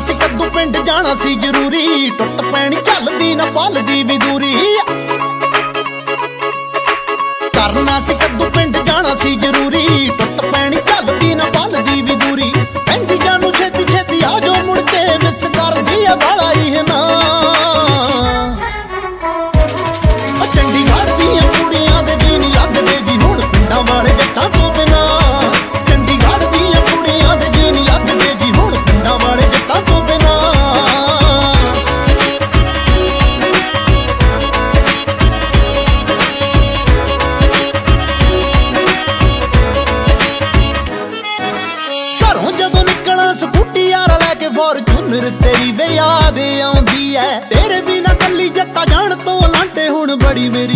ਸੀ ਕੱਦੂ ਪਿੰਡ ਜਾਣਾ ਸੀ ਜ਼ਰੂਰੀ ਟੁੱਟ ਪੈਣ ਸਾੜੀ ਮੇਰੀ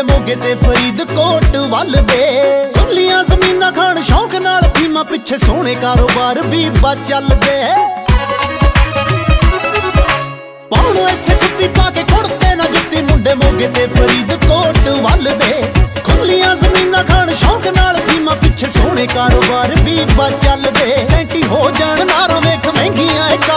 ਦੇ ਮੋਗੇ ਤੇ ਫਰੀਦਕੋਟ ਵੱਲ ਦੇ। ਖੁੱਲੀਆਂ ਜ਼ਮੀਨਾਂ ਖਾਣ ਸ਼ੌਂਕ ਨਾਲ ਫੀਮਾ ਪਿੱਛੇ ਸੋਹਣੇ ਕਾਰੋਬਾਰ ਵੀ ਬਾ ਚੱਲਦੇ। ਪਾਉਣੋ ਇੱਥੇ ਕੁੱਤੀ ਪਾ ਕੇ ਕੁੜਤੇ ਨਾ ਜੁੱਤੀ ਮੁੰਡੇ ਮੋਗੇ ਤੇ ਫਰੀਦ ਫਰੀਦਕੋਟ ਵੱਲ ਦੇ। ਖੁੱਲੀਆਂ ਜ਼ਮੀਨਾਂ ਖਾਣ ਸ਼ੌਂਕ ਨਾਲ ਫੀਮਾ ਪਿੱਛੇ ਸੋਹਣੇ ਕਾਰੋਬਾਰ ਵੀ ਬਾ ਚੱਲਦੇ। ਕੀ ਹੋ ਜਾਣ ਨਾ ਰੋਵੇਖ ਮਹਿੰਗੀਆਂ ਇੱਕ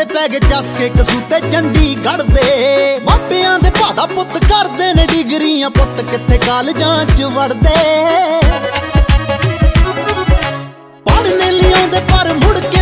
ਦੇ ਪੈ ਗਏ ਜੱਸ ਕੇ ਕਸੂਤੇ ਚੰਡੀ ਦੇ। ਮਾਪਿਆਂ ਦੇ ਭਾਦਾ ਪੁੱਤ ਕਰਦੇ ਨੇ ਡਿਗਰੀਆਂ ਪੁੱਤ ਕਿੱਥੇ ਕਾਲਜਾਂ ਚ ਵੜਦੇ। ਪੜਨੇ ਲਈ ਆਉਂਦੇ ਪਰ ਮੁੜ ਕੇ